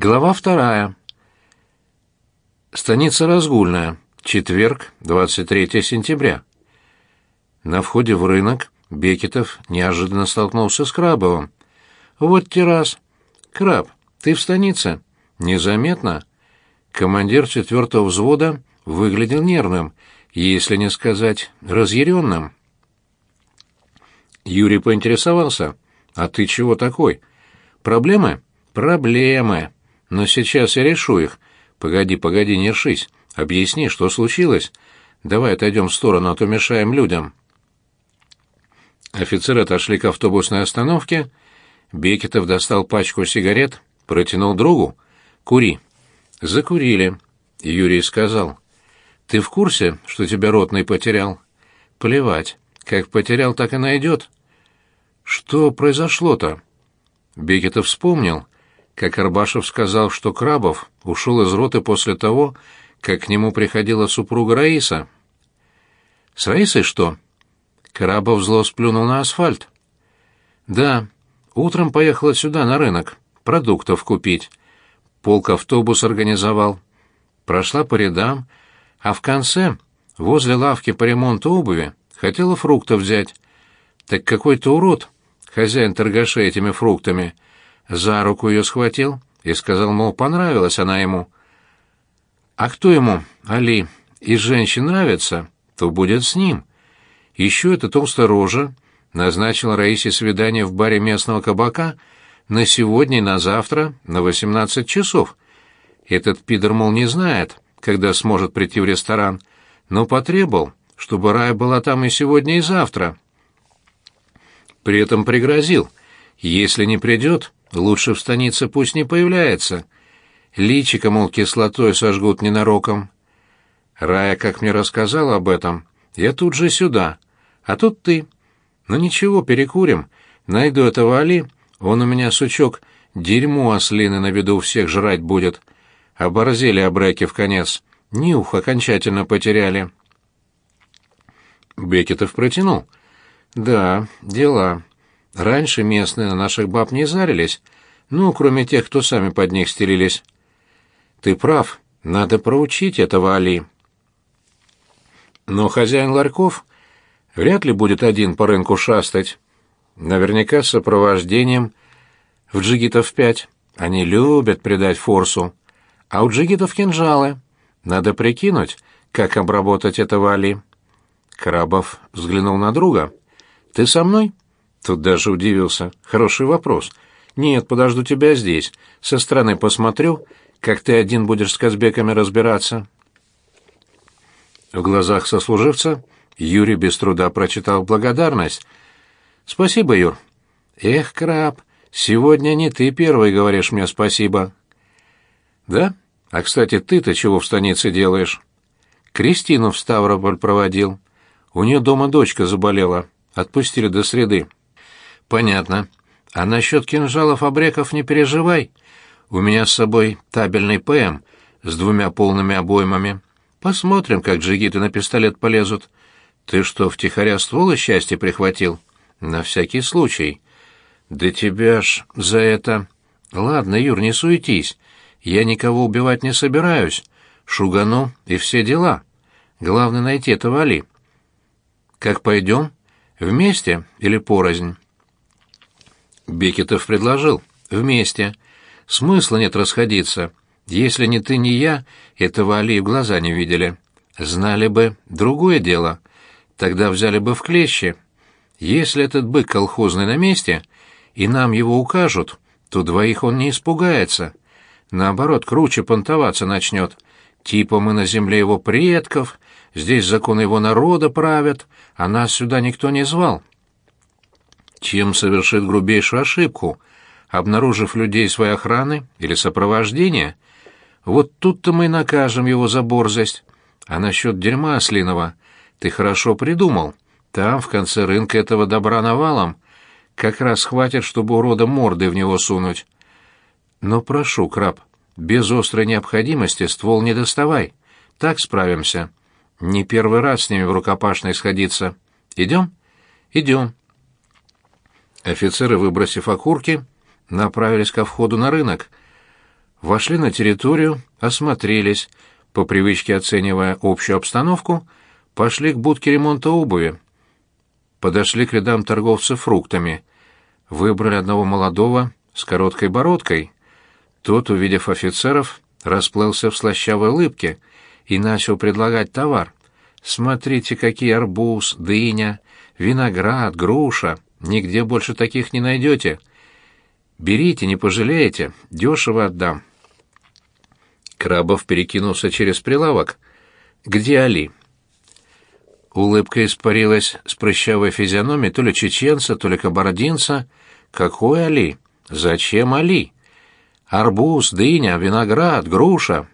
Глава вторая. Станица Разгульная. Четверг, 23 сентября. На входе в рынок Бекетов неожиданно столкнулся с Крабовым. «Вот террас. Краб, ты в станице?» «Незаметно». Командир четвертого взвода выглядел нервным, если не сказать разъяренным. Юрий поинтересовался. «А ты чего такой?» «Проблемы?» «Проблемы. Но сейчас я решу их. Погоди, погоди, не ршись. Объясни, что случилось. Давай отойдем в сторону, а то мешаем людям». Офицеры отошли к автобусной остановке. Бекетов достал пачку сигарет, протянул другу. «Кури». «Закурили», — Юрий сказал. «Ты в курсе, что тебя ротный потерял?» «Плевать. Как потерял, так и найдет». «Что произошло-то?» Бекетов вспомнил, как Арбашев сказал, что Крабов ушел из роты после того, как к нему приходила супруга Раиса. «С Раисой что?» Крабов зло сплюнул на асфальт. «Да, утром поехала сюда, на рынок, продуктов купить. Полк автобус организовал. Прошла по рядам, а в конце, возле лавки по ремонту обуви, хотела фруктов взять. Так какой-то урод хозяин торгаша этими фруктами, за руку ее схватил и сказал, мол, понравилась она ему. А кто ему, Али, из женщин нравится, то будет с ним. Еще эта толстая рожа назначила Раисе свидание в баре местного кабака на сегодня и на завтра на 18 часов. Этот пидор, мол, не знает, когда сможет прийти в ресторан, но потребовал, чтобы Рая была там и сегодня, и завтра. При этом пригрозил, если не придет, лучше в станице пусть не появляется. Личико, мол, кислотой сожгут ненароком. Рая, как мне рассказала об этом, я тут же сюда, а тут ты. Ну ничего, перекурим. Найду этого Али, он у меня, сучок, дерьмо ослины на виду всех жрать будет. Оборзели обреки в конец. Нюх окончательно потеряли. Бекетов протянул. Да, дела. Раньше местные на наших баб не зарились, ну, кроме тех, кто сами под них стелились. Ты прав, надо проучить этого Али. Но хозяин ларьков вряд ли будет один по рынку шастать. Наверняка с сопровождением в джигитов пять. Они любят придать форсу. А у джигитов кинжалы. Надо прикинуть, как обработать этого Али. Крабов взглянул на друга. Ты со мной? Тут даже удивился. Хороший вопрос. Нет, подожду тебя здесь. Со стороны посмотрю, как ты один будешь с казбеками разбираться. В глазах сослуживца Юрий без труда прочитал благодарность. Спасибо, Юр. Эх, краб, сегодня не ты первый говоришь мне спасибо. Да? А, кстати, ты-то чего в станице делаешь? Кристину в Ставрополь проводил. У нее дома дочка заболела. Отпустили до среды. Понятно. А насчет кинжалов обреков не переживай. У меня с собой табельный ПМ с двумя полными обоймами. Посмотрим, как джигиты на пистолет полезут. Ты что, втихаря ствол из счастья прихватил? На всякий случай. Да тебя ж за это... Ладно, Юр, не суетись. Я никого убивать не собираюсь. Шугану и все дела. Главное найти этого Али. Как пойдем? Вместе или порознь? Бекетов предложил. Вместе. Смысла нет расходиться. Если ни ты, ни я этого Али в глаза не видели. Знали бы, другое дело. Тогда взяли бы в клещи. Если этот бык колхозный на месте, и нам его укажут, то двоих он не испугается. Наоборот, круче понтоваться начнет. Типа мы на земле его предков, здесь законы его народа правят, а нас сюда никто не звал. Чем совершит грубейшую ошибку, обнаружив людей своей охраны или сопровождения? Вот тут-то мы и накажем его за борзость. А насчет дерьма ослиного ты хорошо придумал. Там, в конце рынка этого добра навалом, как раз хватит, чтобы урода морды в него сунуть. Но прошу, краб, без острой необходимости ствол не доставай. Так справимся. Не первый раз с ними в рукопашной сходиться. Идем? Идем. Офицеры, выбросив окурки, направились ко входу на рынок. Вошли на территорию, осмотрелись, по привычке оценивая общую обстановку, пошли к будке ремонта обуви. Подошли к рядам торговцев фруктами. Выбрали одного молодого с короткой бородкой. Тот, увидев офицеров, расплылся в слащавой улыбке и начал предлагать товар. «Смотрите, какие арбуз, дыня, виноград, груша. Нигде больше таких не найдете. Берите, не пожалеете, дешево отдам». Крабов перекинулся через прилавок. «Где Али?» Улыбка испарилась с прыщавой физиономией то ли чеченца, то ли кабардинца. «Какой Али? Зачем Али? Арбуз, дыня, виноград, груша.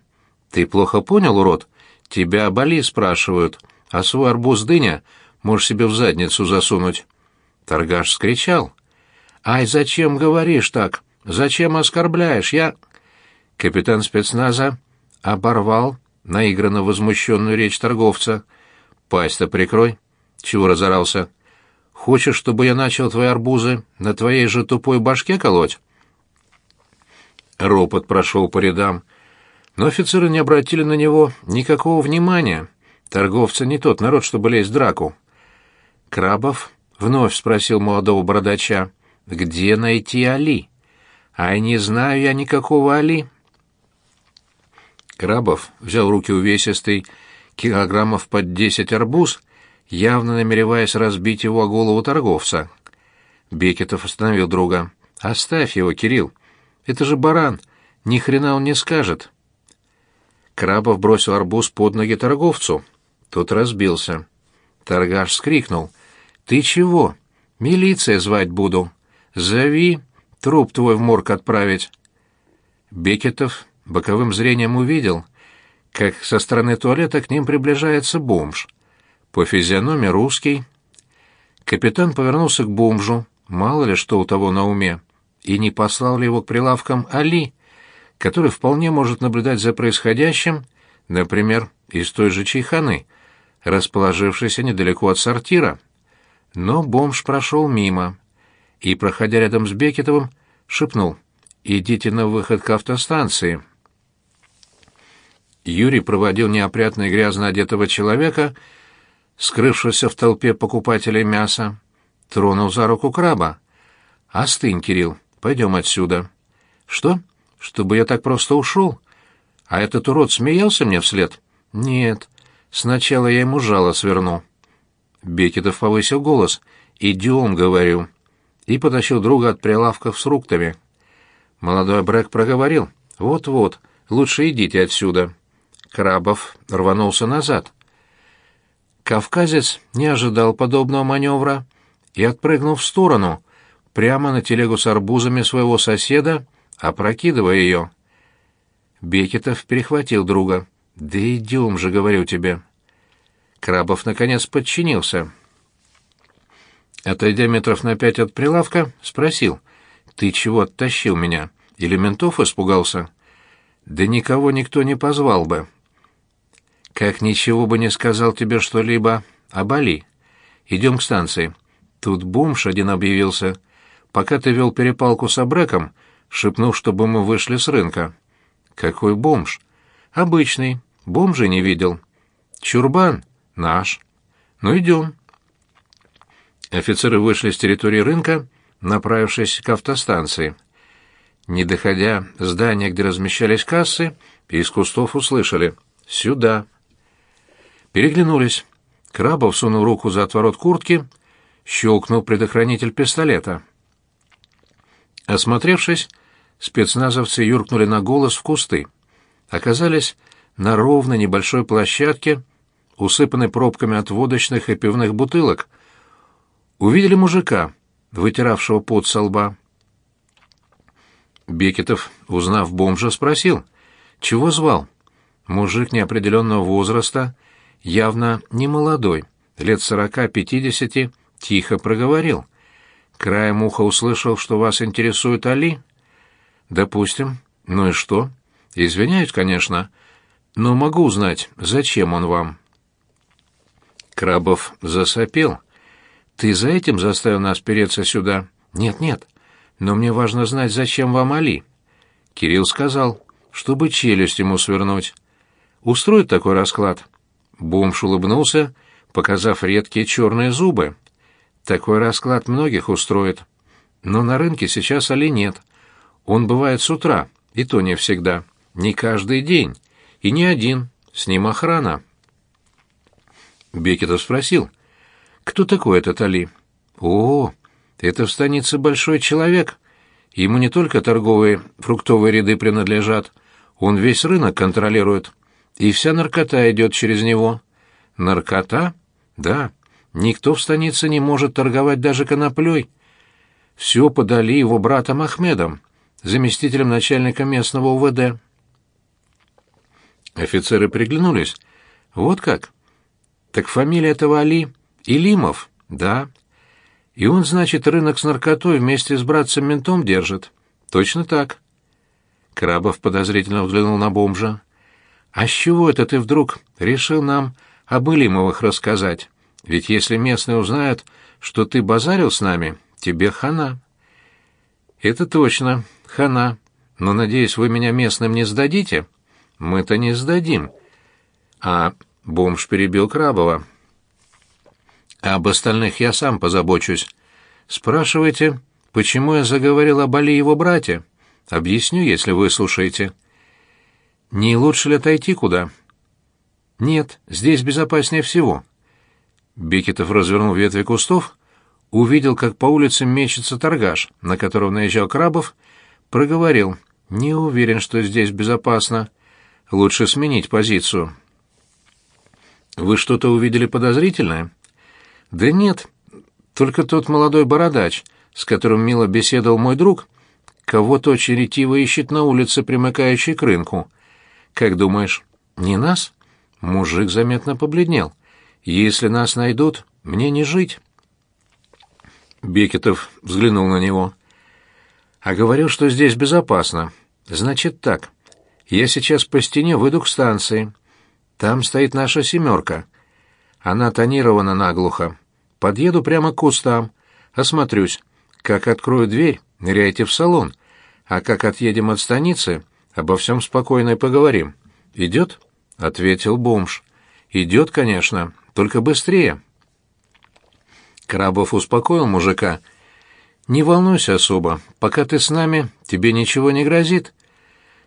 Ты плохо понял, урод? Тебя об Али спрашивают, а свой арбуз, дыня можешь себе в задницу засунуть». Торгаш скричал. «Ай, зачем говоришь так? Зачем оскорбляешь? Я...» Капитан спецназа оборвал наигранно возмущенную речь торговца. «Пасть-то прикрой. Чего разорался? Хочешь, чтобы я начал твои арбузы на твоей же тупой башке колоть?» Ропот прошел по рядам, но офицеры не обратили на него никакого внимания. Торговцы не тот народ, чтобы лезть в драку. Крабов вновь спросил молодого бородача, «Где найти Али?» «Ай, не знаю я никакого Али». Крабов взял в руки увесистый, килограммов под десять арбуз, явно намереваясь разбить его о голову торговца. Бекетов остановил друга. «Оставь его, Кирилл. Это же баран. Ни хрена он не скажет». Крабов бросил арбуз под ноги торговцу. Тот разбился. Торгаш скрикнул. «Ты чего? Милиция звать буду. Зови, труп твой в морг отправить». Бекетов боковым зрением увидел, как со стороны туалета к ним приближается бомж. По физиономии русский. Капитан повернулся к бомжу, мало ли что у того на уме, и не послал ли его к прилавкам Али, который вполне может наблюдать за происходящим, например, из той же чайханы, расположившейся недалеко от сортира. Но бомж прошел мимо и, проходя рядом с Бекетовым, шепнул «Идите на выход к автостанции». Юрий проводил неопрятно и грязно одетого человека, скрывшегося в толпе покупателей мяса, тронул за руку краба. «Остынь, Кирилл, пойдем отсюда». «Что? Чтобы я так просто ушел? А этот урод смеялся мне вслед?» «Нет. Сначала я ему жало сверну». Бекетов повысил голос. «Идем», — говорю. И потащил друга от прилавков с фруктами. Молодой Брэк проговорил. «Вот-вот, лучше идите отсюда». Крабов рванулся назад. Кавказец не ожидал подобного маневра и отпрыгнул в сторону, прямо на телегу с арбузами своего соседа, опрокидывая ее. Бекетов перехватил друга. «Да идем же, говорю тебе». Крабов, наконец, подчинился. Отойдя метров на пять от прилавка, спросил, «Ты чего оттащил меня? Или ментов испугался?» «Да никого никто не позвал бы», как ничего бы не сказал тебе что-либо о Бали. Идем к станции. Тут бомж один объявился. Пока ты вел перепалку с Абреком, шепнув, чтобы мы вышли с рынка. Какой бомж? Обычный. Бомжа не видел. Чурбан? Наш. Ну, идем. Офицеры вышли с территории рынка, направившись к автостанции. Не доходя здания, где размещались кассы, из кустов услышали «Сюда». Переглянулись. Крабов сунул руку за отворот куртки, щелкнул предохранитель пистолета. Осмотревшись, спецназовцы юркнули на голос в кусты. Оказались на ровной небольшой площадке, усыпанной пробками от водочных и пивных бутылок. Увидели мужика, вытиравшего пот со лба. Бекетов, узнав бомжа, спросил, чего звал. Мужик неопределенного возраста явно не молодой, лет сорока-пятидесяти, тихо проговорил. Краем уха услышал, что вас интересует Али. Допустим. Ну и что? Извиняюсь, конечно, но могу узнать, зачем он вам. Крабов засопел. Ты за этим заставил нас переться сюда? Нет, нет. Но мне важно знать, зачем вам Али. Кирилл сказал. чтобы челюсть ему свернуть. Устроит такой расклад?» Бомж улыбнулся, показав редкие черные зубы. «Такой расклад многих устроит. Но на рынке сейчас Али нет. Он бывает с утра, и то не всегда. Не каждый день. И не один. С ним охрана». Бекетов спросил, «Кто такой этот Али?» «О, это в станице большой человек. Ему не только торговые фруктовые ряды принадлежат, он весь рынок контролирует. И вся наркота идет через него». «Наркота? Да. Никто в станице не может торговать даже коноплей. Все подали его братом Ахмедом, заместителем начальника местного УВД». Офицеры приглянулись. «Вот как? Так фамилия этого Али Илимов, да. И он, значит, рынок с наркотой вместе с братцем-ментом держит. Точно так». Крабов подозрительно взглянул на бомжа. «А с чего это ты вдруг решил нам об Илимовых рассказать? Ведь если местные узнают, что ты базарил с нами, тебе хана». «Это точно, хана. Но, надеюсь, вы меня местным не сдадите?» Мы-то не сдадим. А бомж перебил Крабова. Об остальных я сам позабочусь. Спрашивайте, почему я заговорил об Али его брате? Объясню, если вы слушаете. Не лучше ли отойти куда? Нет, здесь безопаснее всего. Бекетов развернул ветви кустов, увидел, как по улице мечется торгаш, на которого наезжал Крабов, проговорил. Не уверен, что здесь безопасно. Лучше сменить позицию. Вы что-то увидели подозрительное? Да нет, только тот молодой бородач, с которым мило беседовал мой друг, кого-то очень ретиво ищет на улице, примыкающей к рынку. Как думаешь, не нас? Мужик заметно побледнел. Если нас найдут, мне не жить. Бекетов взглянул на него. А говорил, что здесь безопасно. Значит так. Я сейчас по стене выйду к станции. Там стоит наша семерка. Она тонирована наглухо. Подъеду прямо к кустам. Осмотрюсь. Как открою дверь, ныряйте в салон. А как отъедем от станицы, обо всем спокойно и поговорим. Идет? — ответил бомж. Идет, конечно, только быстрее. Крабов успокоил мужика. «Не волнуйся особо. Пока ты с нами, тебе ничего не грозит.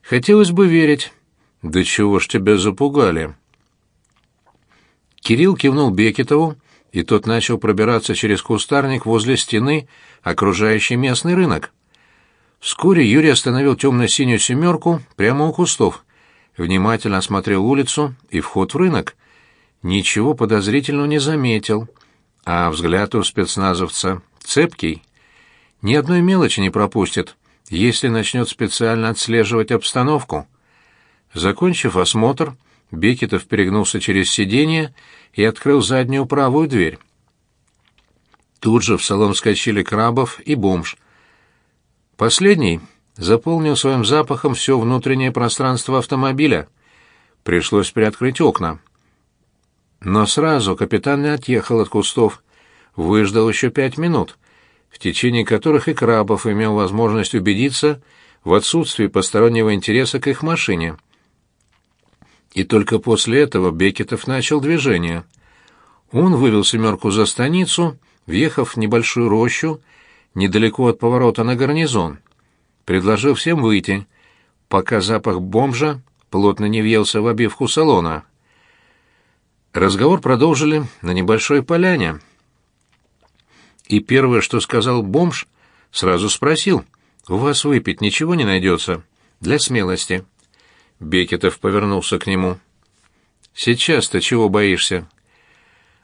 Хотелось бы верить. Да чего ж тебя запугали? Кирилл кивнул Бекетову, и тот начал пробираться через кустарник возле стены, окружающей местный рынок. Вскоре Юрий остановил темно-синюю семерку прямо у кустов, внимательно осмотрел улицу и вход в рынок. Ничего подозрительного не заметил, а взгляд у спецназовца цепкий. Ни одной мелочи не пропустит — если начнет специально отслеживать обстановку. Закончив осмотр, Бекетов перегнулся через сиденье и открыл заднюю правую дверь. Тут же в салон вскочили Крабов и бомж. Последний заполнил своим запахом все внутреннее пространство автомобиля. Пришлось приоткрыть окна. Но сразу капитан не отъехал от кустов. Выждал еще пять минут — в течение которых и Крабов имел возможность убедиться в отсутствии постороннего интереса к их машине. И только после этого Бекетов начал движение. Он вывел «семерку» за станицу, въехав в небольшую рощу, недалеко от поворота на гарнизон. Предложил всем выйти, пока запах бомжа плотно не въелся в обивку салона. Разговор продолжили на небольшой поляне — и первое, что сказал бомж, сразу спросил, «У вас выпить ничего не найдется? Для смелости». Бекетов повернулся к нему. «Сейчас-то чего боишься?»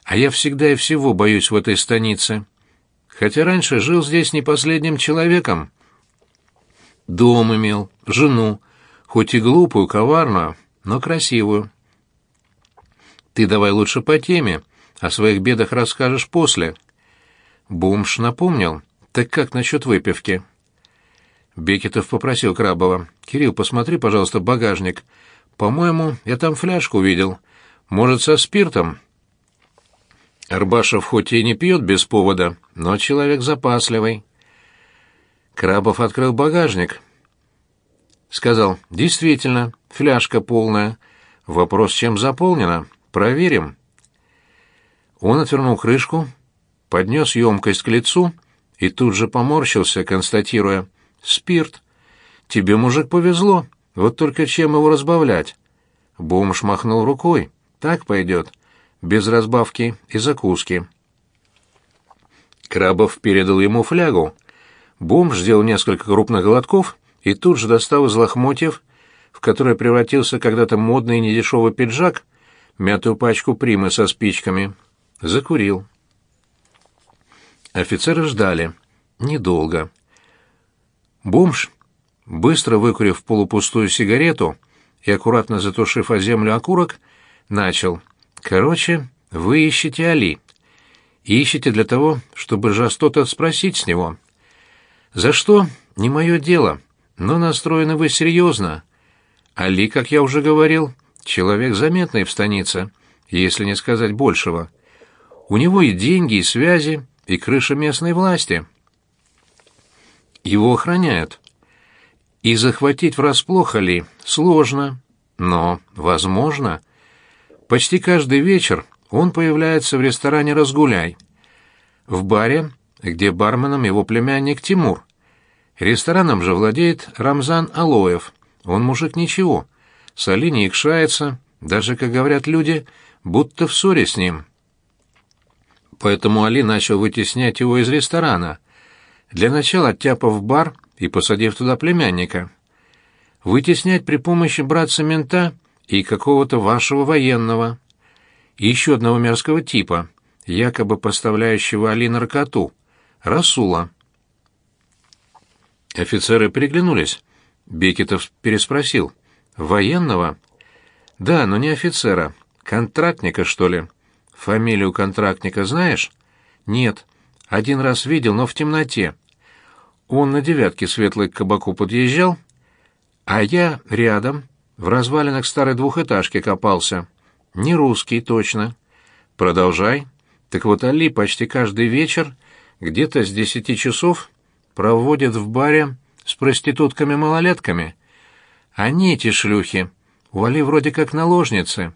«А я всегда и всего боюсь в этой станице. Хотя раньше жил здесь не последним человеком. Дом имел, жену, хоть и глупую, коварную, но красивую. Ты давай лучше по теме, о своих бедах расскажешь после». Бомж напомнил. Так как насчет выпивки? Бекетов попросил Крабова. «Кирилл, посмотри, пожалуйста, багажник. По-моему, я там фляжку видел. Может, со спиртом?» Арбашев хоть и не пьет без повода, но человек запасливый. Крабов открыл багажник. Сказал, действительно, фляжка полная. Вопрос, чем заполнена? Проверим. Он отвернул крышку, поднес емкость к лицу и тут же поморщился, констатируя, «Спирт. Тебе, мужик, повезло, вот только чем его разбавлять?» Бомж махнул рукой. «Так пойдет, без разбавки и закуски». Крабов передал ему флягу. Бомж сделал несколько крупных глотков и тут же достал из лохмотьев, в который превратился когда-то модный недешевый пиджак, мятую пачку примы со спичками. Закурил. Офицеры ждали. Недолго. Бомж, быстро выкурив полупустую сигарету и аккуратно затушив о землю окурок, начал. «Короче, вы ищете Али ищете для того, чтобы же что-то спросить с него. За что? Не мое дело, но настроены вы серьезно. Али, как я уже говорил, человек заметный в станице, если не сказать большего. У него и деньги, и связи, и крыша местной власти. Его охраняют. И захватить врасплох Али сложно, но возможно. Почти каждый вечер он появляется в ресторане «Разгуляй». В баре, где барменом его племянник Тимур. Рестораном же владеет Рамзан Алоев. Он мужик ничего. С Али не икшается, даже, как говорят люди, будто в ссоре с ним. Поэтому Али начал вытеснять его из ресторана. Для начала оттяпав бар и посадив туда племянника. Вытеснять при помощи братца-мента и какого-то вашего военного и еще одного мерзкого типа, якобы поставляющего Али наркоту, Расула. Офицеры переглянулись. Бекетов переспросил. «Военного?» «Да, но не офицера. Контрактника, что ли?» «Фамилию контрактника знаешь?» «Нет. Один раз видел, но в темноте. Он на девятке светлой к кабаку подъезжал, а я рядом, в развалинах старой двухэтажки копался». Не русский, точно. Продолжай. Так вот Али почти каждый вечер, где-то с десяти часов, проводит в баре с проститутками-малолетками. Они, эти шлюхи, у Али вроде как наложницы.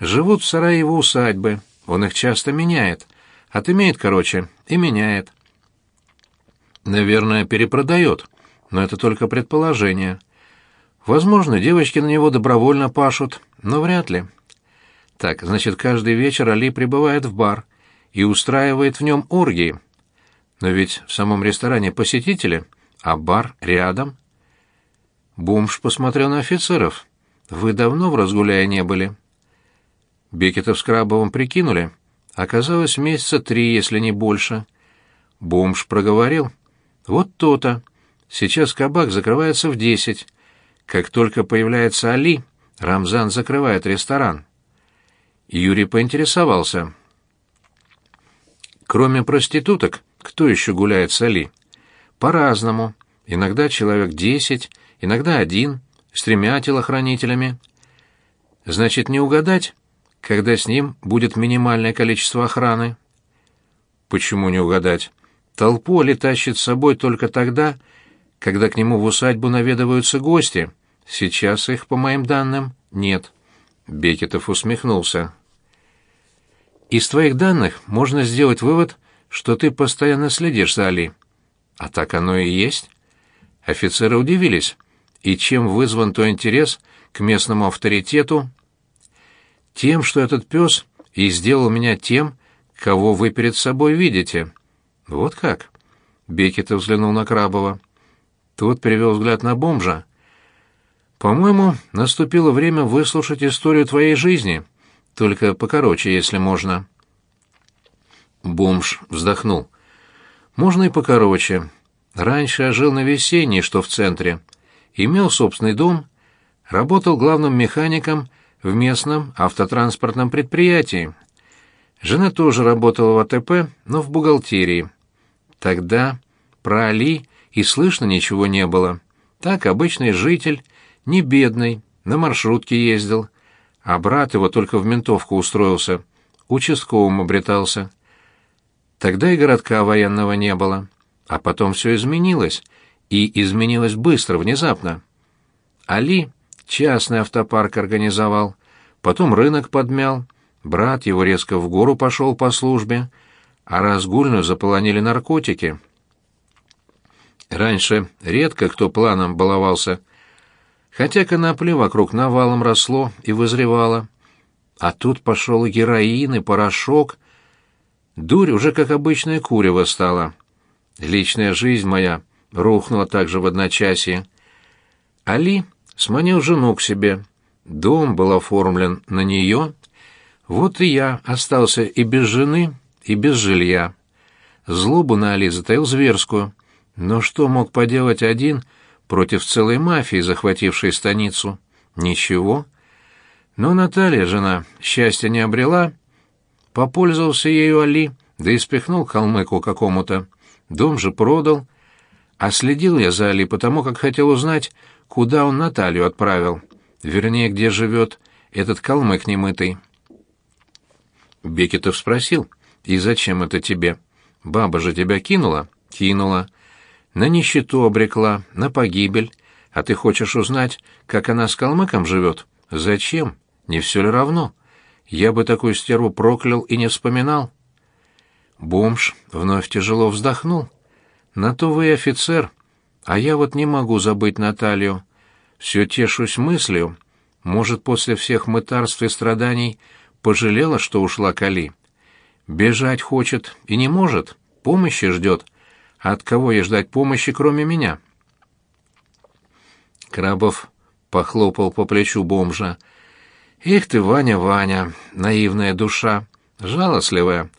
Живут в сарае его усадьбы, он их часто меняет. Отымеет, короче, и меняет. Наверное, перепродает, но это только предположение. Возможно, девочки на него добровольно пашут, но вряд ли. Так, значит, каждый вечер Али прибывает в бар и устраивает в нем оргии. Но ведь в самом ресторане посетители, а бар рядом. Бомж посмотрел на офицеров. Вы давно в разгуляе не были? Бекетов с Крабовым прикинули. Оказалось, месяца три, если не больше. Бомж проговорил. Вот то-то. Сейчас кабак закрывается в десять. Как только появляется Али, Рамзан закрывает ресторан. Юрий поинтересовался. Кроме проституток, кто еще гуляет с Али? По-разному. Иногда человек десять, иногда один, с тремя телохранителями. Значит, не угадать, когда с ним будет минимальное количество охраны? Почему не угадать? Толпу Али тащит с собой только тогда, когда к нему в усадьбу наведываются гости. Сейчас их, по моим данным, нет. Бекетов усмехнулся. «Из твоих данных можно сделать вывод, что ты постоянно следишь за Али». «А так оно и есть». Офицеры удивились. «И чем вызван твой интерес к местному авторитету?» «Тем, что этот пес и сделал меня тем, кого вы перед собой видите». «Вот как?» Бекетов взглянул на Крабова. Тот перевел взгляд на бомжа. По-моему, наступило время выслушать историю твоей жизни, только покороче, если можно. Бомж вздохнул. Можно и покороче. Раньше я жил на Весенней, что в центре. Имел собственный дом, работал главным механиком в местном автотранспортном предприятии. Жена тоже работала в АТП, но в бухгалтерии. Тогда про Али и слышно ничего не было. Так обычный житель не бедный, на маршрутке ездил, а брат его только в ментовку устроился, участковым обретался. Тогда и городка военного не было, а потом все изменилось, и изменилось быстро, внезапно. Али частный автопарк организовал, потом рынок подмял, брат его резко в гору пошел по службе, а разгульную заполонили наркотики. Раньше редко кто планом баловался, хотя конопли вокруг навалом росло и вызревало. А тут пошел и героин, и порошок. Дурь уже как обычное курево стала. Личная жизнь моя рухнула также в одночасье. Али сманил жену к себе. Дом был оформлен на нее. Вот и я остался и без жены, и без жилья. Злобу на Али затаил зверскую. Но что мог поделать один против целой мафии, захватившей станицу? Ничего. Но Наталья, жена, счастья не обрела. Попользовался ею Али, да и спихнул калмыку какому-то. Дом же продал. А следил я за Али потому, как хотел узнать, куда он Наталью отправил. Вернее, где живет этот калмык немытый. Бекетов спросил, «И зачем это тебе? Баба же тебя кинула?» «Кинула. На нищету обрекла, на погибель. А ты хочешь узнать, как она с калмыком живет? Зачем? Не все ли равно? Я бы такую стерву проклял и не вспоминал». Бомж вновь тяжело вздохнул. «На то вы офицер, а я вот не могу забыть Наталью. Все тешусь мыслью. Может, после всех мытарств и страданий пожалела, что ушла Кали. Бежать хочет и не может, помощи ждет. От кого ей ждать помощи, кроме меня?» Крабов похлопал по плечу бомжа. «Эх ты, Ваня, Ваня, наивная душа, жалостливая.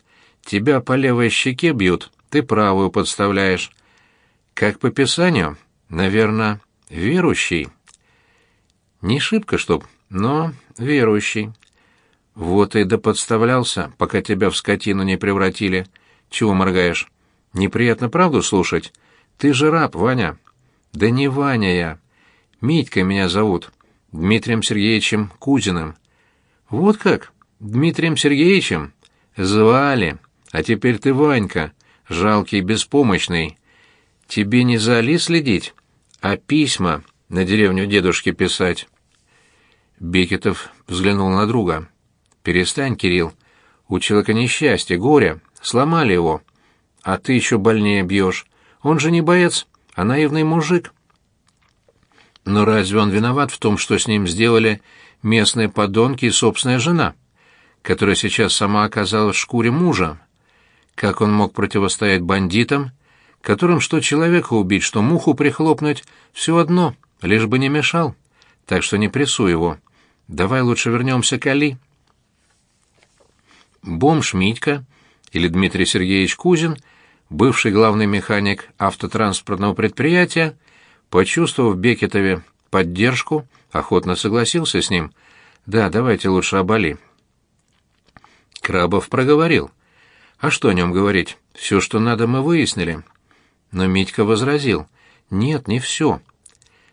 Тебя по левой щеке бьют, ты правую подставляешь. Как по писанию, наверное, верующий. Не шибко, чтоб, но верующий. Вот и да подставлялся, пока тебя в скотину не превратили. Чего моргаешь? Неприятно правду слушать? Ты же раб, Ваня. Да не Ваня я. Митькой меня зовут. Дмитрием Сергеевичем Кузиным. Вот как? Дмитрием Сергеевичем? Звали. А теперь ты Ванька, жалкий, беспомощный. Тебе не за Али следить, а письма на деревню дедушке писать. Бекетов взглянул на друга. «Перестань, Кирилл. У человека несчастье, горе. Сломали его. А ты еще больнее бьешь. Он же не боец, а наивный мужик». Но разве он виноват в том, что с ним сделали местные подонки и собственная жена, которая сейчас сама оказалась в шкуре мужа? Как он мог противостоять бандитам, которым что человека убить, что муху прихлопнуть, все одно, лишь бы не мешал. Так что не прессуй его. Давай лучше вернемся к Али. Бомж Митька или Дмитрий Сергеевич Кузин, бывший главный механик автотранспортного предприятия, почувствовав Бекетове поддержку, охотно согласился с ним. «Да, давайте лучше об Али». Крабов проговорил. «А что о нем говорить? Все, что надо, мы выяснили». Но Митька возразил. «Нет, не все.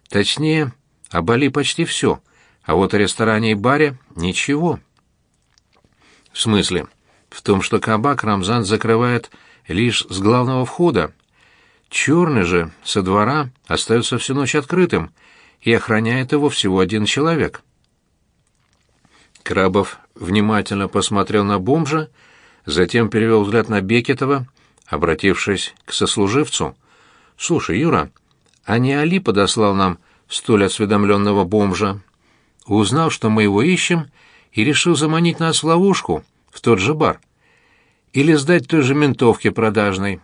Точнее, об Али почти все, а вот о ресторане и баре — ничего». «В смысле?» «В том, что кабак Рамзан закрывает лишь с главного входа. Черный же со двора остается всю ночь открытым, и охраняет его всего один человек». Крабов внимательно посмотрел на бомжа, затем перевел взгляд на Бекетова, обратившись к сослуживцу. «Слушай, Юра, а не Али подослал нам столь осведомленного бомжа? Узнал, что мы его ищем, и решил заманить нас в ловушку, в тот же бар. Или сдать той же ментовке продажной,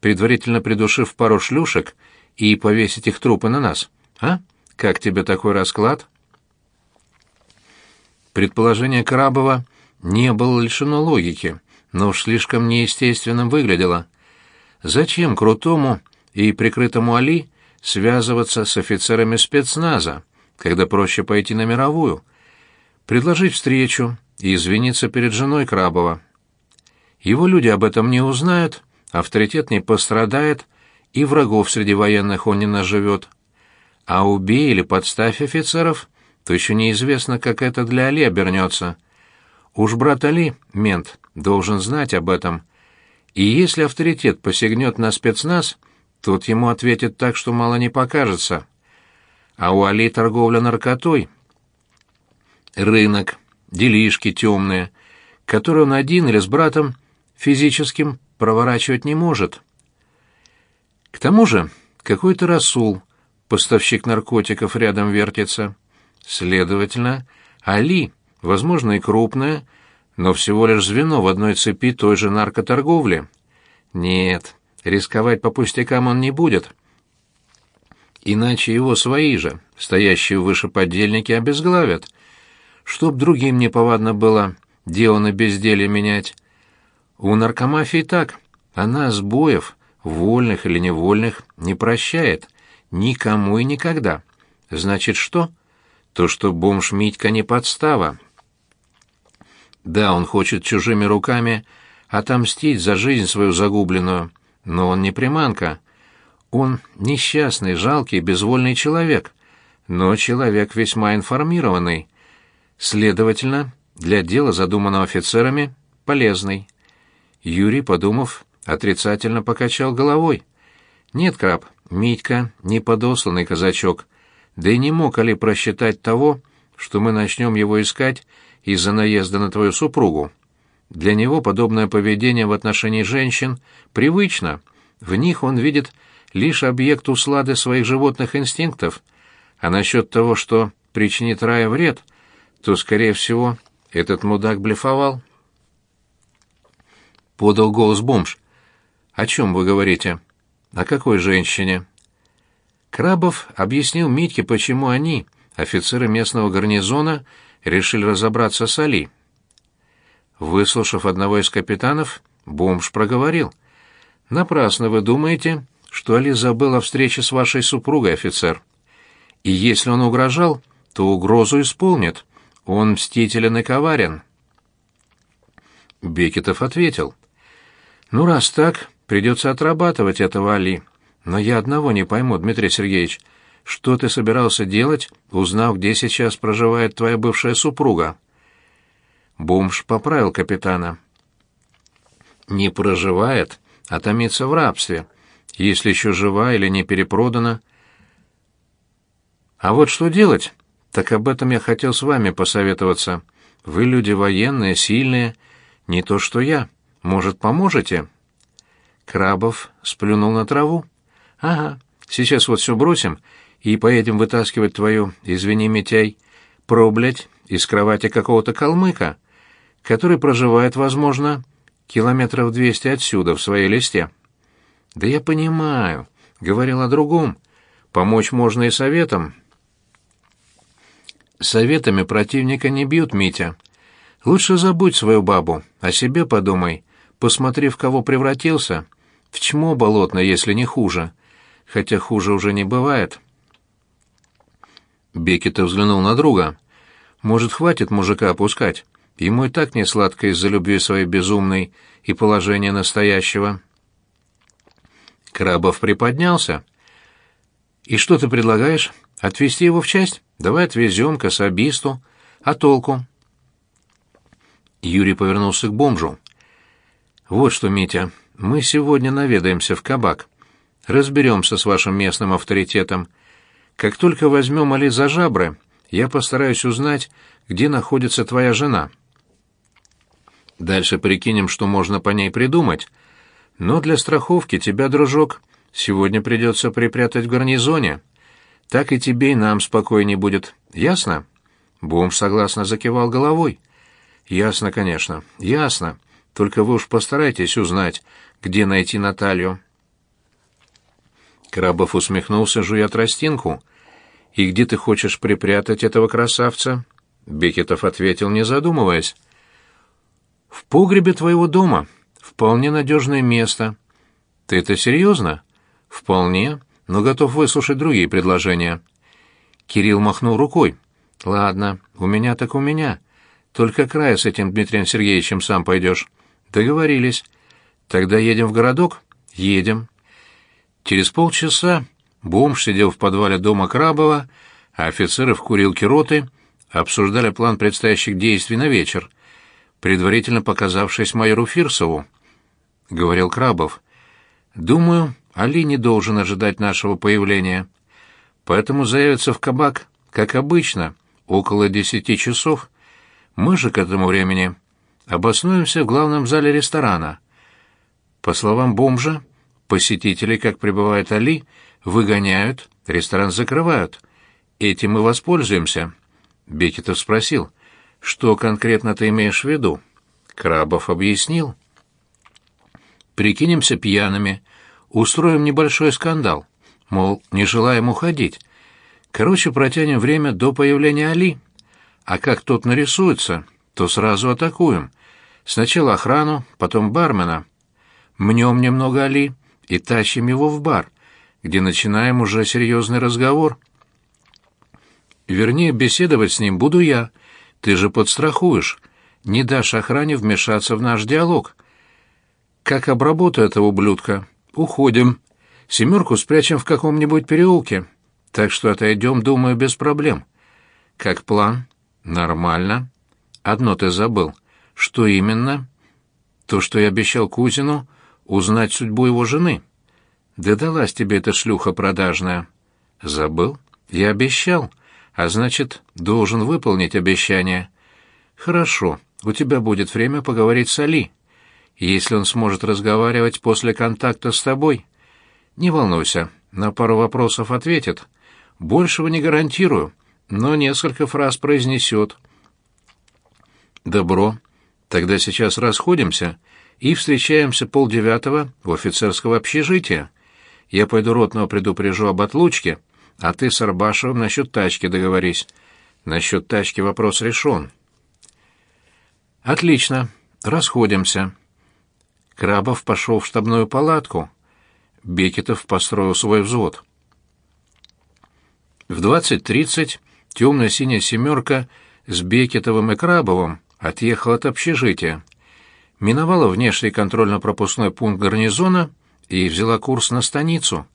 предварительно придушив пару шлюшек и повесить их трупы на нас. А? Как тебе такой расклад?» Предположение Крабова не было лишено логики, но уж слишком неестественным выглядело. Зачем крутому и прикрытому Али связываться с офицерами спецназа, когда проще пойти на мировую? Предложить встречу и извиниться перед женой Крабова. Его люди об этом не узнают, авторитет не пострадает, и врагов среди военных он не наживет. А убей или подставь офицеров, то еще неизвестно, как это для Али обернется. Уж брат Али, мент, должен знать об этом. И если авторитет посягнет на спецназ, тот ему ответит так, что мало не покажется. а у Али торговля наркотой. Рынок, делишки темные, которые он один или с братом физическим проворачивать не может. К тому же какой-то Расул, поставщик наркотиков, рядом вертится. Следовательно, Али, возможно, и крупное, но всего лишь звено в одной цепи той же наркоторговли. Нет, рисковать по пустякам он не будет. Иначе его свои же, стоящие выше подельники, обезглавят. Чтоб другим неповадно было дело на безделье менять. У наркомафии так, она сбоев, вольных или невольных, не прощает. Никому и никогда. Значит, что? То, что бомж Митька не подстава. Да, он хочет чужими руками отомстить за жизнь свою загубленную, но он не приманка. Он несчастный, жалкий, безвольный человек, но человек весьма информированный. Следовательно, для дела, задуманного офицерами, полезный. Юрий, подумав, отрицательно покачал головой. Нет, краб, Митька не подосланный казачок, да и не мог Али просчитать того, что мы начнем его искать из-за наезда на твою супругу. Для него подобное поведение в отношении женщин привычно. В них он видит лишь объект услады своих животных инстинктов. А насчет того, что причинит Рая вред, то, скорее всего, этот мудак блефовал. Подал голос бомж. «О чем вы говорите? О какой женщине?» Крабов объяснил Митьке, почему они, офицеры местного гарнизона, решили разобраться с Али. Выслушав одного из капитанов, бомж проговорил. «Напрасно вы думаете, что Али забыл о встрече с вашей супругой, офицер. И если он угрожал, то угрозу исполнит. Он мстителен и коварен». Бекетов ответил. «Ну, раз так, придется отрабатывать этого Али». Но я одного не пойму, Дмитрий Сергеевич. Что ты собирался делать, узнав, где сейчас проживает твоя бывшая супруга? Бомж поправил капитана. Не проживает, а томится в рабстве, если еще жива или не перепродана. А вот что делать? Так об этом я хотел с вами посоветоваться. Вы люди военные, сильные, не то что я. Может, поможете? Крабов сплюнул на траву. Ага, сейчас вот все бросим и поедем вытаскивать твою, извини, Митяй, проблять из кровати какого-то калмыка, который проживает, возможно, километров двести отсюда, в своей листе. Да я понимаю, говорил о другом. Помочь можно и советом. Советами противника не бьют, Митя. Лучше забудь свою бабу, о себе подумай. Посмотри, в кого превратился. В чмо болотно, если не хуже хотя хуже уже не бывает. Бекетов взглянул на друга. Может, хватит мужика опускать? Ему и так не сладко из-за любви своей безумной и положения настоящего. Крабов приподнялся. «И что ты предлагаешь? Отвезти его в часть? Давай отвезем к особисту. А толку?» Юрий повернулся к бомжу. «Вот что, Митя, мы сегодня наведаемся в кабак. Разберемся с вашим местным авторитетом. Как только возьмем Али за жабры, я постараюсь узнать, где находится твоя жена. Дальше прикинем, что можно по ней придумать. Но для страховки тебя, дружок, сегодня придется припрятать в гарнизоне. Так и тебе, и нам спокойней будет. Ясно?» Бомж согласно закивал головой. «Ясно, конечно, ясно. Только вы уж постарайтесь узнать, где найти Наталью». Крабов усмехнулся, жуя тростинку. «И где ты хочешь припрятать этого красавца?» Бекетов ответил, не задумываясь. «В погребе твоего дома. Вполне надежное место». «Ты это серьезно?» «Вполне, но готов выслушать другие предложения». Кирилл махнул рукой. «Ладно, у меня так у меня. Только края с этим Дмитрием Сергеевичем сам пойдешь». «Договорились. Тогда едем в городок?» «Едем». Через полчаса бомж сидел в подвале дома Крабова, а офицеры в курилке роты обсуждали план предстоящих действий на вечер, предварительно показавшись майору Фирсову. Говорил Крабов. «Думаю, Али не должен ожидать нашего появления. поэтому заявятся в кабак, как обычно, около десяти часов. Мы же к этому времени обоснуемся в главном зале ресторана. По словам бомжа, посетителей, как прибывает Али, выгоняют, ресторан закрывают. Этим мы воспользуемся. Бекетов спросил, что конкретно ты имеешь в виду? Крабов объяснил. Прикинемся пьяными, устроим небольшой скандал, мол, не желаем уходить. Короче, протянем время до появления Али. А как тот нарисуется, то сразу атакуем. Сначала охрану, потом бармена. Мнем немного Али и тащим его в бар, где начинаем уже серьезный разговор. Вернее, беседовать с ним буду я. Ты же подстрахуешь, не дашь охране вмешаться в наш диалог. Как обработаю этого ублюдка? Уходим. Семерку спрячем в каком-нибудь переулке. Так что отойдем, думаю, без проблем. Как план? Нормально. Одно ты забыл. Что именно? То, что я обещал Кузину, узнать судьбу его жены. Да далась тебе эта шлюха продажная. Забыл? Я обещал, а значит, должен выполнить обещание. Хорошо, у тебя будет время поговорить с Али, если он сможет разговаривать после контакта с тобой. Не волнуйся, на пару вопросов ответит. Большего не гарантирую, но несколько фраз произнесет. Добро. Тогда сейчас расходимся и встречаемся полдевятого в офицерского общежития. Я пойду ротного предупрежу об отлучке, а ты с Арбашевым насчет тачки договорись. Насчет тачки вопрос решен. Отлично. Расходимся. Крабов пошел в штабную палатку. Бекетов построил свой взвод. В 20.30 темно-синяя «семерка» с Бекетовым и Крабовым отъехала от общежития, миновала внешний контрольно-пропускной пункт гарнизона и взяла курс на станицу.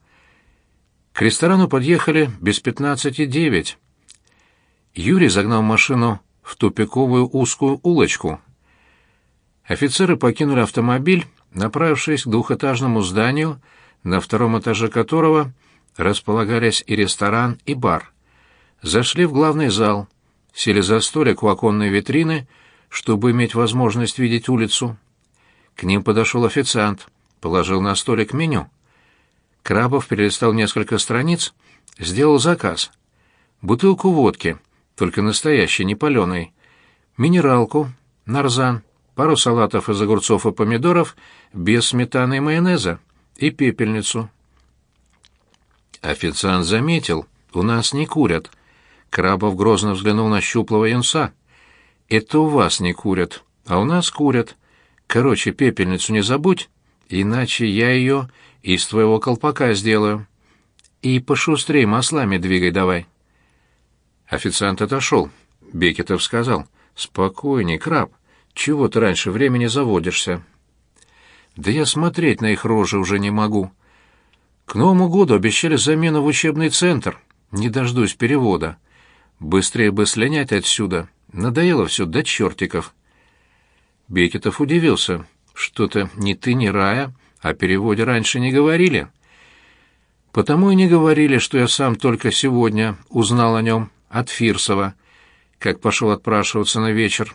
К ресторану подъехали без пятнадцати девять. Юрий загнал машину в тупиковую узкую улочку. Офицеры покинули автомобиль, направившись к двухэтажному зданию, на втором этаже которого располагались и ресторан, и бар. Зашли в главный зал, сели за столик у оконной витрины, чтобы иметь возможность видеть улицу. К ним подошел официант, положил на столик меню. Крабов перелистал несколько страниц, сделал заказ. Бутылку водки, только настоящей, не паленой. Минералку, нарзан, пару салатов из огурцов и помидоров без сметаны и майонеза и пепельницу. Официант заметил, у нас не курят. Крабов грозно взглянул на щуплого юнца. Это у вас не курят, а у нас курят. Короче, пепельницу не забудь, иначе я ее из твоего колпака сделаю. И пошустрей маслами двигай давай. Официант отошел. Бекетов сказал, «Спокойней, краб, чего ты раньше времени заводишься?» «Да я смотреть на их рожи уже не могу. К Новому году обещали замену в учебный центр. Не дождусь перевода. Быстрее бы слинять отсюда. Надоело все до чертиков». Бекетов удивился. «Что-то ни ты, ни Рая о переводе раньше не говорили. Потому и не говорили, что я сам только сегодня узнал о нем от Фирсова, как пошел отпрашиваться на вечер.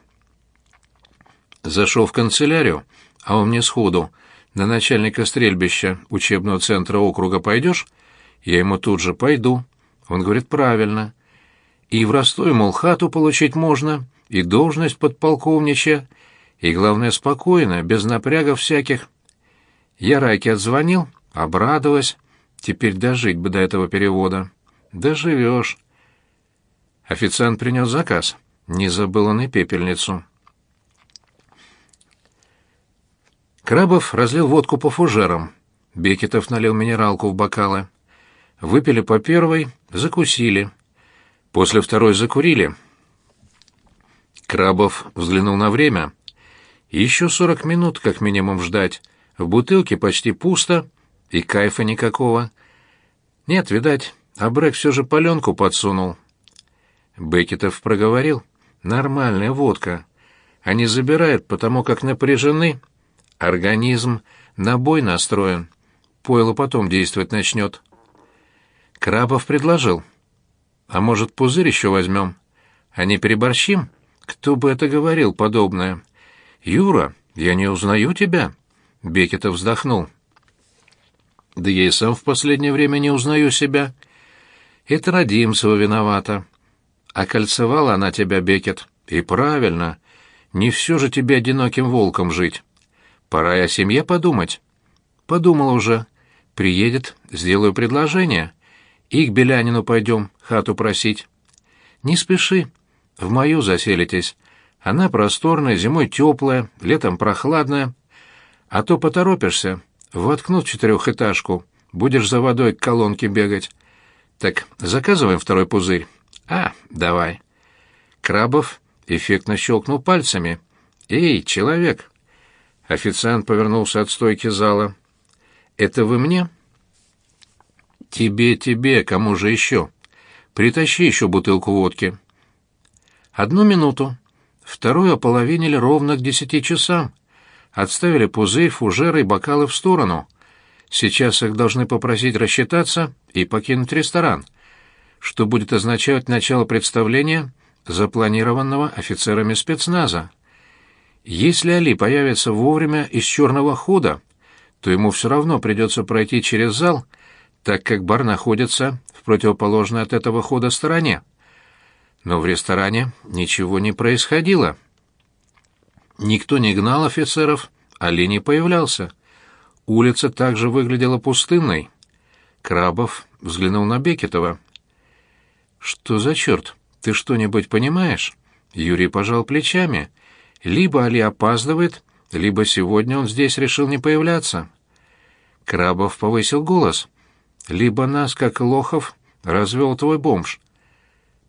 Зашел в канцелярию, а он мне сходу. На начальника стрельбища учебного центра округа пойдешь? Я ему тут же пойду. Он говорит, правильно. И в Ростове, мол, хату получить можно, и должность подполковничья, и, главное, спокойно, без напрягов всяких. Я Райке отзвонил, обрадовалась. Теперь дожить бы до этого перевода. Доживешь. Официант принес заказ. Не забыл он и пепельницу. Крабов разлил водку по фужерам. Бекетов налил минералку в бокалы. Выпили по первой, закусили. После второй закурили. Крабов взглянул на время. Еще сорок минут, как минимум, ждать. В бутылке почти пусто, и кайфа никакого. Нет, видать, Абрек все же паленку подсунул. Бекетов проговорил. Нормальная водка. Они забирают, потому как напряжены. Организм на бой настроен. Пойло потом действовать начнет. Крабов предложил. «А может, пузырь еще возьмем? А не переборщим? Кто бы это говорил подобное?» «Юра, я не узнаю тебя», — Бекетов вздохнул. «Да я и сам в последнее время не узнаю себя. Это Родимцева виновата. Окольцевала она тебя, Бекет, и правильно. Не все же тебе одиноким волком жить. Пора и о семье подумать». «Подумал уже. Приедет, сделаю предложение. И к Белянину пойдем хату просить». «Не спеши. В мою заселитесь. Она просторная, зимой теплая, летом прохладная. А то поторопишься, воткнут четырехэтажку, будешь за водой к колонке бегать. Так заказываем второй пузырь. А, давай. Крабов эффектно щелкнул пальцами. «Эй, человек!» Официант повернулся от стойки зала. «Это вы мне?» «Тебе, тебе, кому же еще? Притащи еще бутылку водки». «Одну минуту», Вторую ополовинили ровно к десяти часам. Отставили пузырь, фужеры и бокалы в сторону. Сейчас их должны попросить рассчитаться и покинуть ресторан, что будет означать начало представления, запланированного офицерами спецназа. Если Али появится вовремя из черного хода, то ему все равно придется пройти через зал, так как бар находится в противоположной от этого хода стороне но в ресторане ничего не происходило. Никто не гнал офицеров, Али не появлялся. Улица также выглядела пустынной. Крабов взглянул на Бекетова. «Что за черт? Ты что-нибудь понимаешь?» Юрий пожал плечами. «Либо Али опаздывает, либо сегодня он здесь решил не появляться». Крабов повысил голос. «Либо нас, как лохов, развел твой бомж,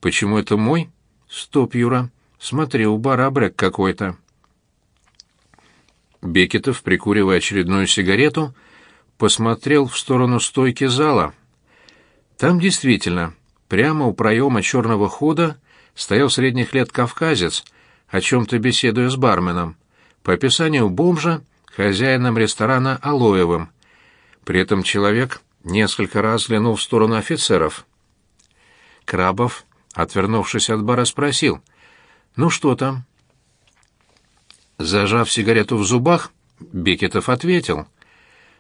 Почему это мой? Стоп, Юра. Смотри, у бара брек какой-то. Бекетов, прикуривая очередную сигарету, посмотрел в сторону стойки зала. Там действительно, прямо у проема черного хода, стоял средних лет кавказец, о чем-то беседуя с барменом. По описанию бомжа, хозяином ресторана Алоевым. При этом человек несколько раз взглянул в сторону офицеров. Крабов отвернувшись от бара, спросил. «Ну что там?» Зажав сигарету в зубах, Бекетов ответил.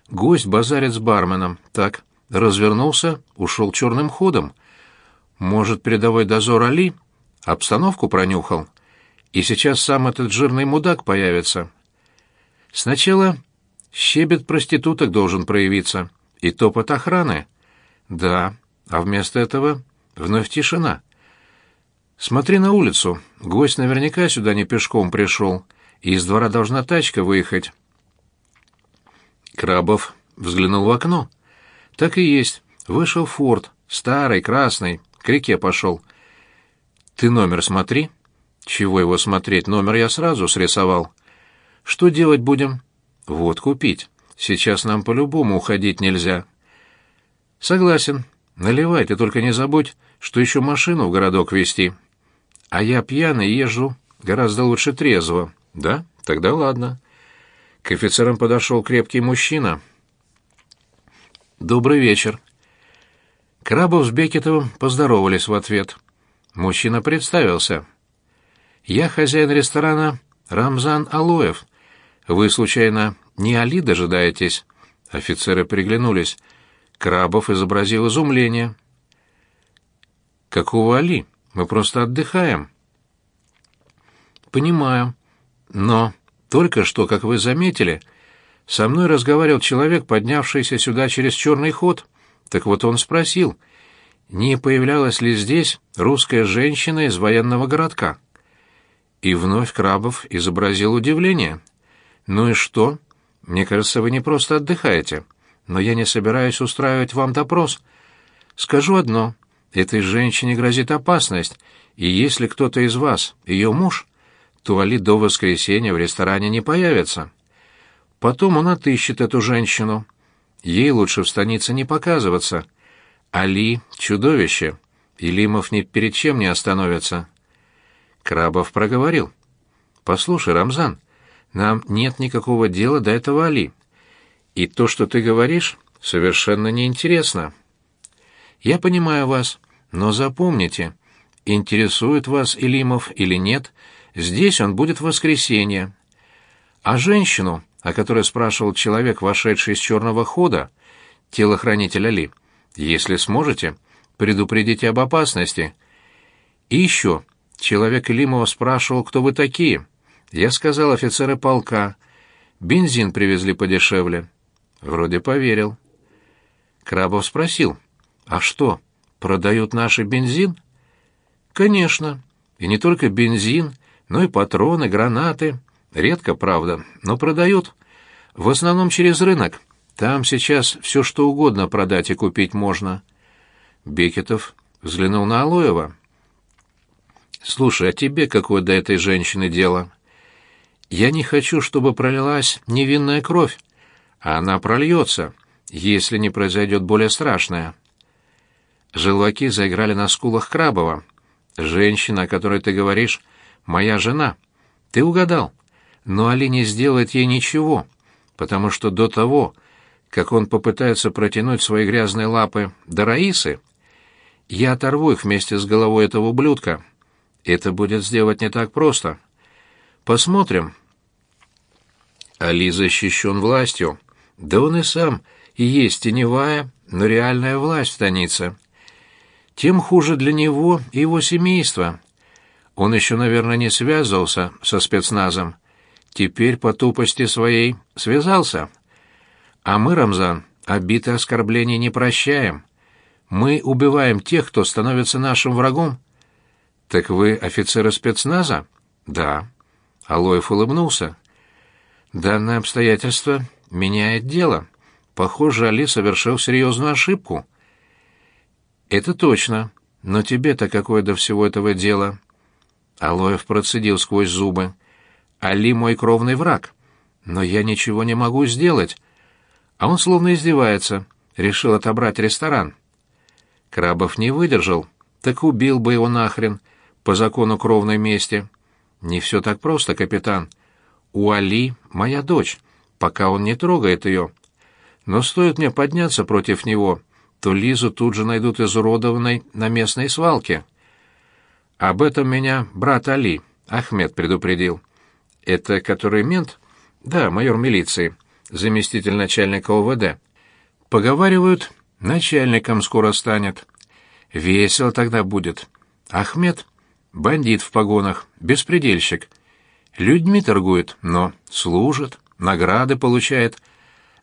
Гость базарит с барменом. Так, развернулся, ушел черным ходом. Может, передовой дозор Али? Обстановку пронюхал. И сейчас сам этот жирный мудак появится. Сначала щебет проституток должен проявиться. И топот охраны. Да, а вместо этого вновь тишина. Смотри на улицу. Гость наверняка сюда не пешком пришел. И из двора должна тачка выехать. Крабов взглянул в окно. Так и есть. Вышел Форд, старый, красный, к реке пошел. Ты номер смотри. Чего его смотреть? Номер я сразу срисовал. Что делать будем? Вот купить. Сейчас нам по-любому уходить нельзя. Согласен. Наливай, ты только не забудь, что еще машину в городок везти. А я пьяный езжу гораздо лучше трезво. Да? Тогда ладно. К офицерам подошел крепкий мужчина. «Добрый вечер». Крабов с Бекетовым поздоровались в ответ. Мужчина представился. «Я хозяин ресторана Рамзан Алоев. Вы, случайно, не Али дожидаетесь?» Офицеры приглянулись. Крабов изобразил изумление. «Какого Али?» Мы просто отдыхаем. Понимаю. Но только что, как вы заметили, со мной разговаривал человек, поднявшийся сюда через черный ход. Так вот он спросил, не появлялась ли здесь русская женщина из военного городка. И вновь Крабов изобразил удивление. «Ну и что? Мне кажется, вы не просто отдыхаете, но я не собираюсь устраивать вам допрос. Скажу одно. Этой женщине грозит опасность, и если кто-то из вас ее муж, то до воскресенья в ресторане не появится. Потом он отыщет эту женщину. Ей лучше в станице не показываться. Али — чудовище, и Лимов ни перед чем не остановится. Крабов проговорил. «Послушай, Рамзан, нам нет никакого дела до этого Али. И то, что ты говоришь, совершенно неинтересно». Я понимаю вас, но запомните, интересует вас Илимов или нет, здесь он будет в воскресенье. А женщину, о которой спрашивал человек, вошедший из черного хода, телохранитель Али, если сможете, предупредите об опасности. И еще, человек Илимова спрашивал, кто вы такие. Я сказал офицеры полка. Бензин привезли подешевле. Вроде поверил. Крабов спросил, а что, продают наши бензин? Конечно. И не только бензин, но и патроны, гранаты. Редко, правда, но продают. В основном через рынок. Там сейчас все что угодно продать и купить можно. Бекетов взглянул на Алоева. «Слушай, а тебе какое до этой женщины дело?» «Я не хочу, чтобы пролилась невинная кровь, а она прольется, если не произойдет более страшное». Желваки заиграли на скулах Крабова. «Женщина, о которой ты говоришь, моя жена. Ты угадал. Но Али не сделает ей ничего, потому что до того, как он попытается протянуть свои грязные лапы до Раисы, я оторву их вместе с головой этого ублюдка. Это будет сделать не так просто. Посмотрим». Али защищен властью. Да он и сам и есть теневая, но реальная власть в станице тем хуже для него и его семейства. Он еще, наверное, не связывался со спецназом. Теперь по тупости своей связался. А мы, Рамзан, обиты оскорблений не прощаем. Мы убиваем тех, кто становится нашим врагом. Так вы офицеры спецназа? Да. Алоев улыбнулся. Данное обстоятельство меняет дело. Похоже, Али совершил серьезную ошибку. «Это точно. Но тебе-то какое до всего этого дело?» Алоев процедил сквозь зубы. «Али мой кровный враг. Но я ничего не могу сделать». А он словно издевается. Решил отобрать ресторан. Крабов не выдержал. Так убил бы его нахрен. По закону кровной мести. Не все так просто, капитан. У Али моя дочь, пока он не трогает ее. Но стоит мне подняться против него, то Лизу тут же найдут изуродованной на местной свалке. Об этом меня брат Али, Ахмед, предупредил. Это который мент? Да, майор милиции, заместитель начальника ОВД. Поговаривают, начальником скоро станет. Весело тогда будет. Ахмед — бандит в погонах, беспредельщик. Людьми торгует, но служит, награды получает.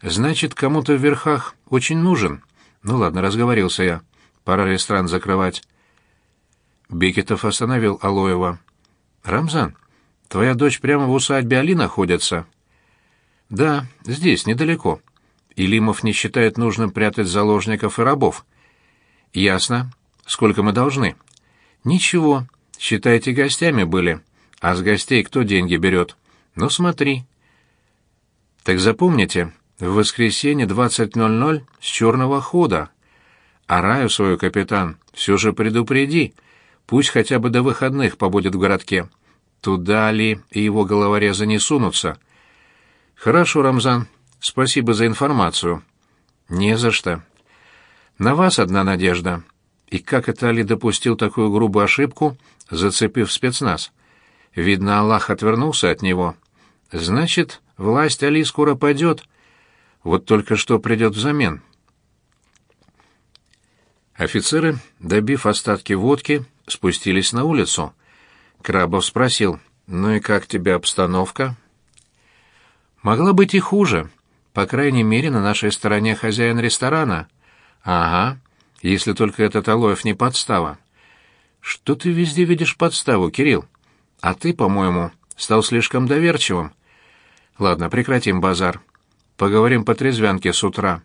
Значит, кому-то в верхах очень нужен. Ну ладно, разговорился я. Пора ресторан закрывать. Бекетов остановил Алоева. Рамзан, твоя дочь прямо в усадьбе Али находится? Да, здесь, недалеко. Илимов не считает нужным прятать заложников и рабов. Ясно. Сколько мы должны? Ничего. Считайте, гостями были. А с гостей кто деньги берет? Ну, смотри. Так запомните, в воскресенье 20.00 с черного хода. А Раю свою, капитан, все же предупреди. Пусть хотя бы до выходных побудет в городке. Туда ли и его головорезы не сунутся? Хорошо, Рамзан. Спасибо за информацию. Не за что. На вас одна надежда. И как это Али допустил такую грубую ошибку, зацепив спецназ? Видно, Аллах отвернулся от него. Значит, власть Али скоро падет, вот только что придет взамен. Офицеры, добив остатки водки, спустились на улицу. Крабов спросил, «Ну и как тебе обстановка?» «Могла быть и хуже. По крайней мере, на нашей стороне хозяин ресторана». «Ага, если только этот Алоев не подстава». «Что ты везде видишь подставу, Кирилл? А ты, по-моему, стал слишком доверчивым». «Ладно, прекратим базар. Поговорим по трезвянке с утра.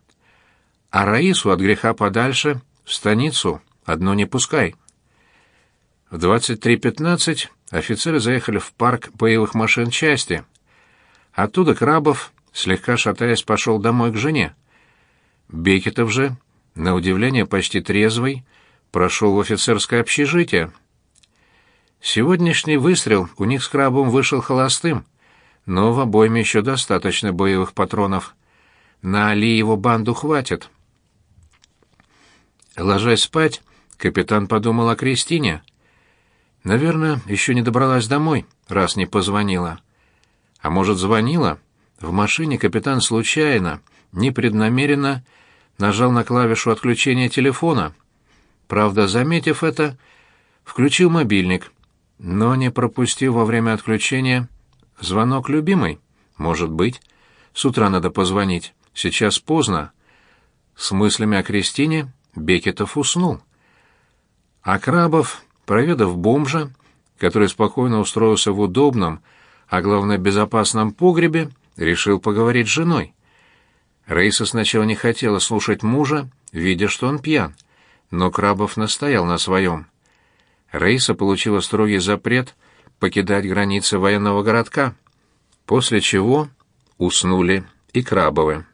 А Раису от греха подальше, в станицу, одну не пускай. В 23.15 офицеры заехали в парк боевых машин части. Оттуда Крабов, слегка шатаясь, пошел домой к жене. Бекетов же, на удивление почти трезвый, прошел в офицерское общежитие. Сегодняшний выстрел у них с Крабом вышел холостым — но в обойме еще достаточно боевых патронов. На Али его банду хватит. Ложась спать, капитан подумал о Кристине. Наверное, еще не добралась домой, раз не позвонила. А может, звонила? В машине капитан случайно, непреднамеренно нажал на клавишу отключения телефона. Правда, заметив это, включил мобильник, но не пропустил во время отключения звонок любимой. Может быть. С утра надо позвонить. Сейчас поздно. С мыслями о Кристине Бекетов уснул. А Крабов, проведав бомжа, который спокойно устроился в удобном, а главное безопасном погребе, решил поговорить с женой. Рейса сначала не хотела слушать мужа, видя, что он пьян, но Крабов настоял на своем. Рейса получила строгий запрет покидать границы военного городка, после чего уснули и Крабовы.